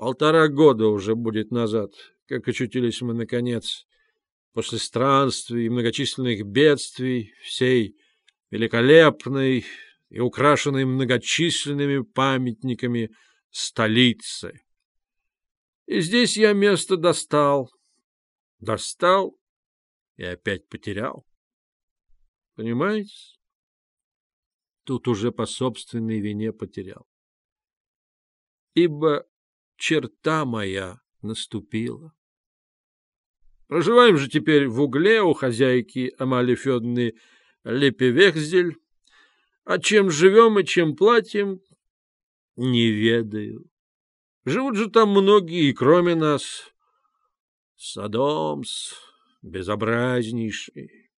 Полтора года уже будет назад, как очутились мы, наконец, после странствий и многочисленных бедствий всей великолепной и украшенной многочисленными памятниками столицы. И здесь я место достал, достал и опять потерял. Понимаете? Тут уже по собственной вине потерял. Ибо черта моя наступила. Проживаем же теперь в угле у хозяйки Амали Федоровны Лепевехзель, а чем живем и чем платим, не ведаю. Живут же там многие, кроме нас. Содомс безобразнейший.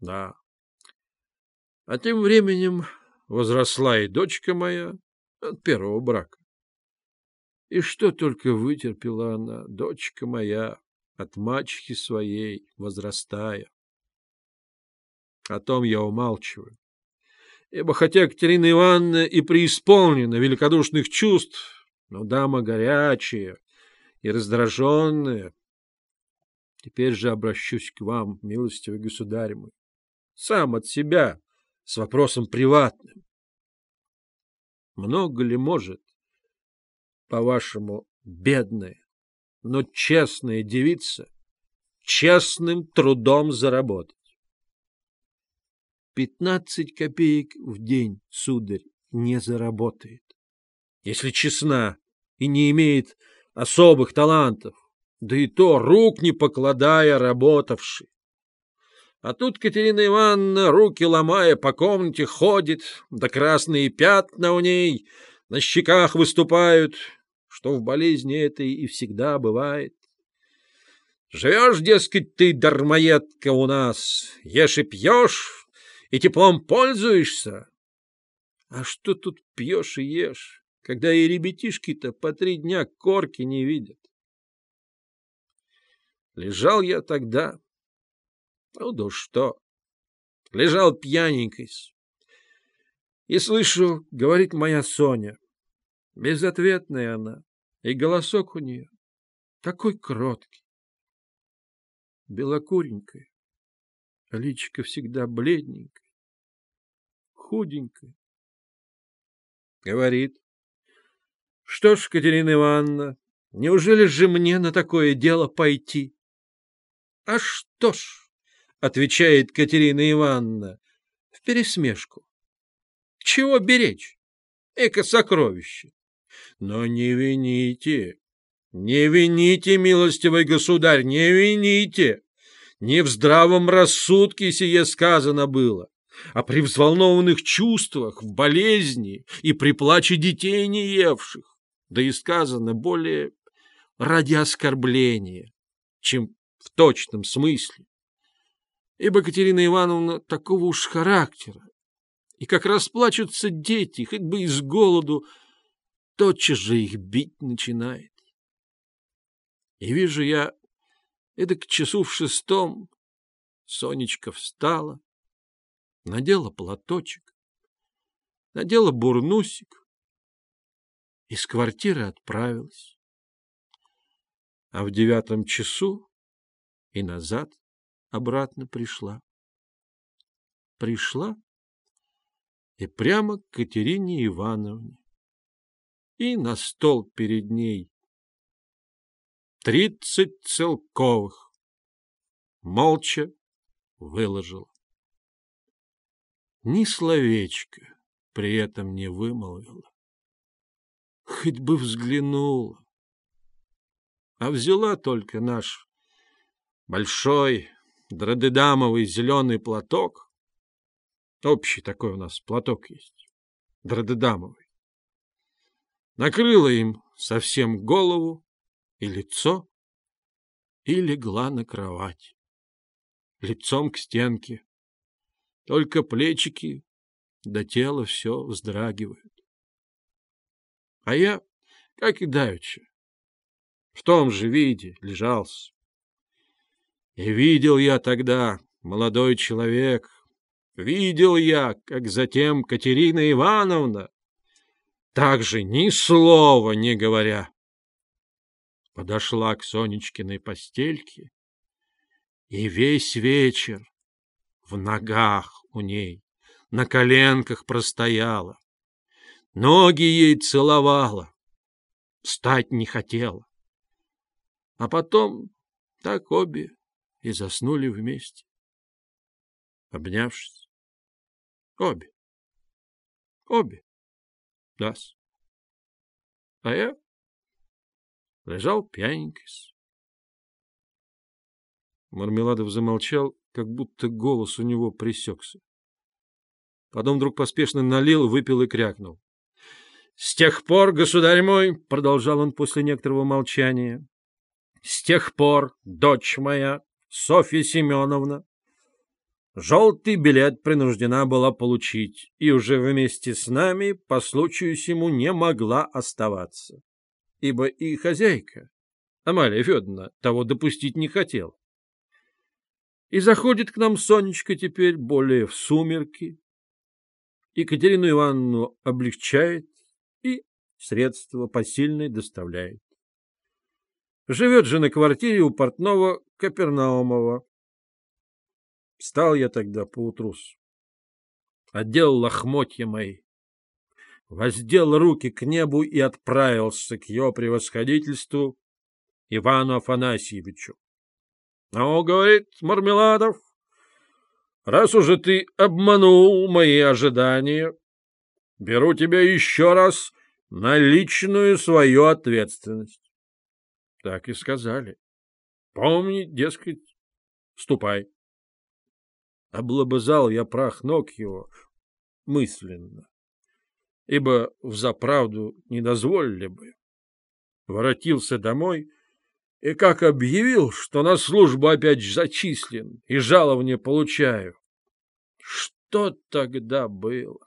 да. А тем временем возросла и дочка моя от первого брака. И что только вытерпела она, дочка моя, от мачехи своей, возрастая. О том я умалчиваю. Ибо хотя Екатерина Ивановна и преисполнена великодушных чувств, но дама горячая и раздраженная. Теперь же обращусь к вам, милостивый государь мой, сам от себя, с вопросом приватным. Много ли может, по-вашему, бедная, но честная девица честным трудом заработать? Пятнадцать копеек в день, сударь, не заработает. Если честна и не имеет особых талантов, да и то рук не покладая работавший. А тут Катерина Ивановна, руки ломая, по комнате ходит, да красные пятна у ней на щеках выступают, что в болезни этой и всегда бывает. Живешь, дескать, ты, дармоедка, у нас, ешь и пьешь, и теплом пользуешься. А что тут пьешь и ешь, когда и ребятишки-то по три дня корки не видят? Лежал я тогда, ну да что, лежал пьяненькой. И слышу, говорит моя Соня, безответная она, и голосок у нее такой кроткий. Белокуренькая, личико всегда бледненькое, худенькое. Говорит, что ж, Катерина Ивановна, неужели же мне на такое дело пойти? — А что ж, — отвечает Катерина Ивановна, в пересмешку. — Чего беречь? Эко-сокровище. Но не вините, не вините, милостивый государь, не вините. Не в здравом рассудке сие сказано было, а при взволнованных чувствах, в болезни и при плаче детей не евших. Да и сказано более ради оскорбления, чем в точном смысле. Ибо Катерина Ивановна такого уж характера. И как расплачутся дети, хоть бы из голоду, тотчас же их бить начинает. И вижу я, это к часу в шестом Сонечка встала, надела платочек, надела бурнусик, из квартиры отправилась. А в девятом часу и назад обратно пришла. Пришла и прямо к Катерине Ивановне. И на стол перед ней тридцать целковых. Молча выложила. Ни словечко при этом не вымолвила. Хоть бы взглянула. А взяла только наш большой драдедамовый зеленый платок. Общий такой у нас платок есть, драдедамовый. Накрыла им совсем голову и лицо и легла на кровать, лицом к стенке. Только плечики до тела все вздрагивают. А я, как и давеча, в том же виде лежался. И видел я тогда, молодой человек, видел я, как затем Катерина Ивановна, также ни слова не говоря, подошла к Сонечкиной постельке и весь вечер в ногах у ней, на коленках простояла, ноги ей целовала, встать не хотела. А потом так обе и заснули вместе, обнявшись. Обе. Обе. Да -с. А я лежал пьяненький. Мармеладов замолчал, как будто голос у него пресекся. Потом вдруг поспешно налил, выпил и крякнул. — С тех пор, государь мой, — продолжал он после некоторого молчания, — с тех пор, дочь моя, Софья Семеновна, желтый билет принуждена была получить и уже вместе с нами по случаю сему не могла оставаться, ибо и хозяйка, Амалия Федоровна, того допустить не хотела. И заходит к нам Сонечка теперь более в сумерки. Екатерину Ивановну облегчает и средства посильные доставляет. Живет же на квартире у портного Капернаумова. Встал я тогда поутру, отдел лохмотья мои, воздел руки к небу и отправился к его превосходительству Ивану Афанасьевичу. — Ну, — говорит Мармеладов, — раз уже ты обманул мои ожидания, беру тебя еще раз на личную свою ответственность. Так и сказали. Помни, дескать, ступай. Облобызал я прах ног его мысленно, ибо взаправду не дозволили бы. Воротился домой и как объявил, что на службу опять зачислен и жалование получаю. Что тогда было?